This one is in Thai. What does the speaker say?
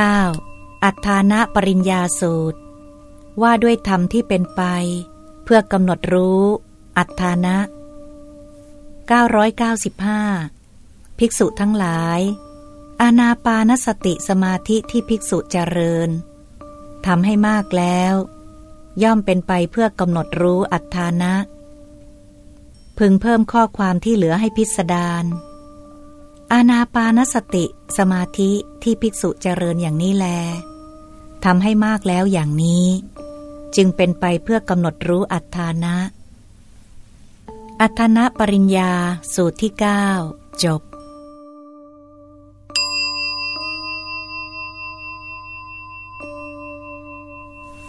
9 อัฏฐานะปริญญาสูตร ว่าด้วยธรรมที่เป็นไป เพื่อกำหนดรู้ อัฏฐานะ 995 ภิกษุทั้งหลาย อานาปานสติสมาธิที่ภิกษุเจริญทำให้มากแล้ว ย่อมเป็นไปเพื่อกำหนดรู้อัฏฐานะ พึงเพิ่มข้อความที่เหลือให้พิสดาร อานาปานสติ สมาธิที่ภิกษุเจริญอย่างนี้แลทำให้มากแล้วอย่างนี้ จึงเป็นไปเพื่อกำหนดรู้อัฏฐานะ อัฏฐานะปริญญาสูตรที่ 9 จบ